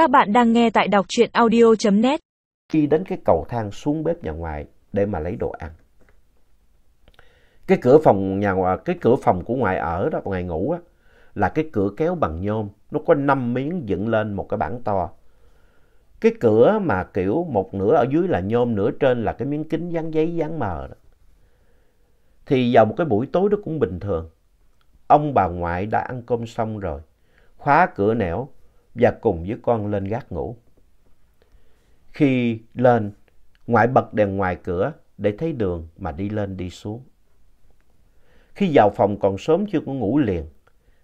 Các bạn đang nghe tại đọc truyện audio.net. khi đến cái cầu thang xuống bếp nhà ngoại để mà lấy đồ ăn. Cái cửa phòng nhà ngoại, cái cửa phòng của ngoại ở đó, ngoài ngủ á, là cái cửa kéo bằng nhôm. Nó có 5 miếng dựng lên một cái bảng to. Cái cửa mà kiểu một nửa ở dưới là nhôm, nửa trên là cái miếng kính dán giấy dán mờ đó. Thì vào một cái buổi tối đó cũng bình thường. Ông bà ngoại đã ăn cơm xong rồi, khóa cửa nẻo và cùng với con lên gác ngủ. Khi lên, ngoại bật đèn ngoài cửa để thấy đường mà đi lên đi xuống. Khi vào phòng còn sớm chưa có ngủ liền,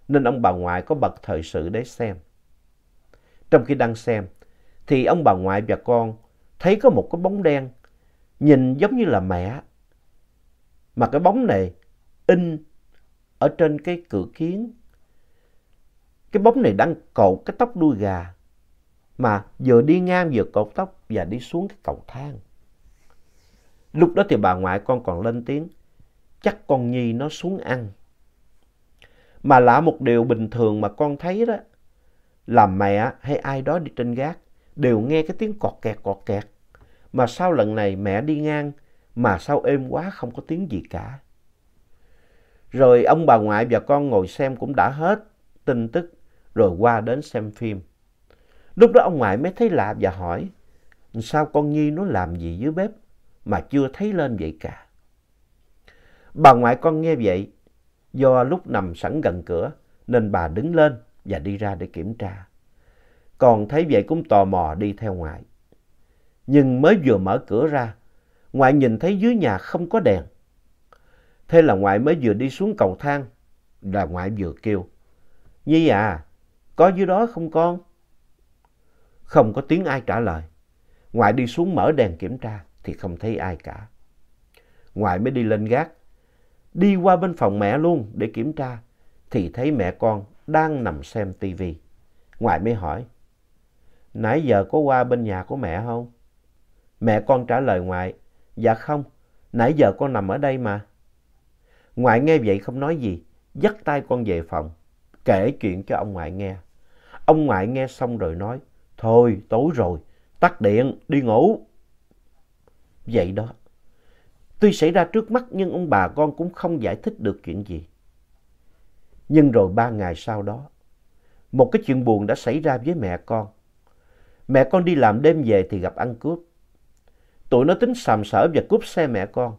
nên ông bà ngoại có bật thời sự để xem. Trong khi đang xem, thì ông bà ngoại và con thấy có một cái bóng đen nhìn giống như là mẹ. Mà cái bóng này in ở trên cái cửa kiến. Cái bóng này đang cột cái tóc đuôi gà mà vừa đi ngang vừa cột tóc và đi xuống cái cầu thang. Lúc đó thì bà ngoại con còn lên tiếng, chắc con Nhi nó xuống ăn. Mà lạ một điều bình thường mà con thấy đó, là mẹ hay ai đó đi trên gác đều nghe cái tiếng cọt kẹt cọt kẹt. Mà sau lần này mẹ đi ngang mà sao êm quá không có tiếng gì cả. Rồi ông bà ngoại và con ngồi xem cũng đã hết tin tức rồi qua đến xem phim. Lúc đó ông ngoại mới thấy lạ và hỏi sao con Nhi nó làm gì dưới bếp mà chưa thấy lên vậy cả. Bà ngoại con nghe vậy do lúc nằm sẵn gần cửa nên bà đứng lên và đi ra để kiểm tra. Còn thấy vậy cũng tò mò đi theo ngoại. Nhưng mới vừa mở cửa ra, ngoại nhìn thấy dưới nhà không có đèn. Thế là ngoại mới vừa đi xuống cầu thang, là ngoại vừa kêu. Nhi à, có dưới đó không con? Không có tiếng ai trả lời. Ngoại đi xuống mở đèn kiểm tra thì không thấy ai cả. Ngoại mới đi lên gác, đi qua bên phòng mẹ luôn để kiểm tra thì thấy mẹ con đang nằm xem tivi. Ngoại mới hỏi, nãy giờ có qua bên nhà của mẹ không? Mẹ con trả lời ngoại, dạ không, nãy giờ con nằm ở đây mà. Ngoại nghe vậy không nói gì, dắt tay con về phòng, kể chuyện cho ông ngoại nghe. Ông ngoại nghe xong rồi nói, thôi tối rồi, tắt điện, đi ngủ. Vậy đó. Tuy xảy ra trước mắt nhưng ông bà con cũng không giải thích được chuyện gì. Nhưng rồi ba ngày sau đó, một cái chuyện buồn đã xảy ra với mẹ con. Mẹ con đi làm đêm về thì gặp ăn cướp. Tụi nó tính sàm sở và cướp xe mẹ con.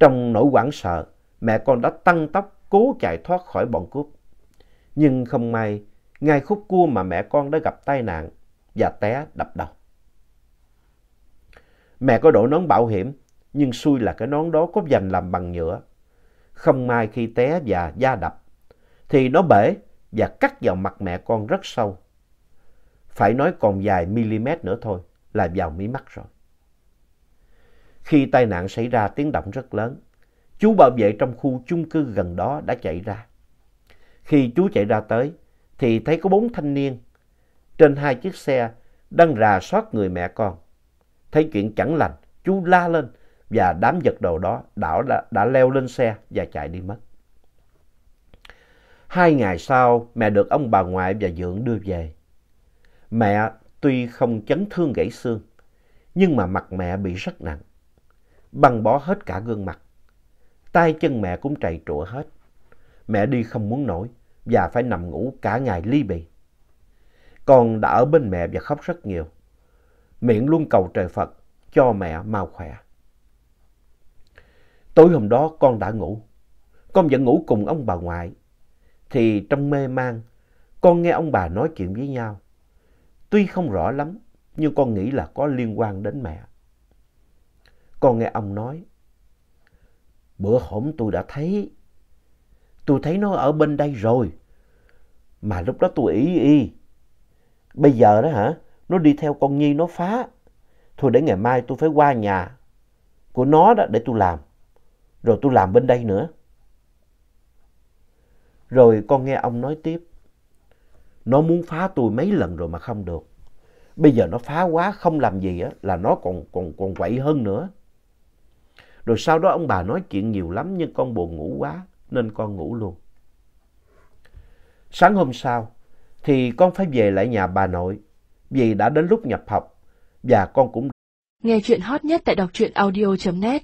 Trong nỗi hoảng sợ, mẹ con đã tăng tốc cố chạy thoát khỏi bọn cướp. Nhưng không may, ngay khúc cua mà mẹ con đã gặp tai nạn và té đập đầu. Mẹ có đội nón bảo hiểm, nhưng xui là cái nón đó có dành làm bằng nhựa. Không may khi té và da đập, thì nó bể và cắt vào mặt mẹ con rất sâu. Phải nói còn vài mm nữa thôi là vào mí mắt rồi. Khi tai nạn xảy ra tiếng động rất lớn, chú bảo vệ trong khu chung cư gần đó đã chạy ra. Khi chú chạy ra tới, thì thấy có bốn thanh niên trên hai chiếc xe đang rà soát người mẹ con. Thấy chuyện chẳng lành, chú la lên và đám giật đồ đó đã, đã, đã leo lên xe và chạy đi mất. Hai ngày sau, mẹ được ông bà ngoại và dượng đưa về. Mẹ tuy không chấn thương gãy xương, nhưng mà mặt mẹ bị rất nặng. Băng bó hết cả gương mặt. Tay chân mẹ cũng trầy trụa hết. Mẹ đi không muốn nổi và phải nằm ngủ cả ngày ly bì. Con đã ở bên mẹ và khóc rất nhiều. Miệng luôn cầu trời Phật cho mẹ mau khỏe. Tối hôm đó con đã ngủ. Con vẫn ngủ cùng ông bà ngoại. Thì trong mê man, con nghe ông bà nói chuyện với nhau. Tuy không rõ lắm, nhưng con nghĩ là có liên quan đến mẹ. Con nghe ông nói, bữa hổm tôi đã thấy, tôi thấy nó ở bên đây rồi. Mà lúc đó tôi ý y. Bây giờ đó hả, nó đi theo con Nhi nó phá. Thôi để ngày mai tôi phải qua nhà của nó đó để tôi làm. Rồi tôi làm bên đây nữa. Rồi con nghe ông nói tiếp. Nó muốn phá tôi mấy lần rồi mà không được. Bây giờ nó phá quá không làm gì á là nó còn còn còn quậy hơn nữa. Rồi sau đó ông bà nói chuyện nhiều lắm nhưng con buồn ngủ quá nên con ngủ luôn. Sáng hôm sau, thì con phải về lại nhà bà nội, vì đã đến lúc nhập học, và con cũng Nghe chuyện hot nhất tại đọc truyện audio.net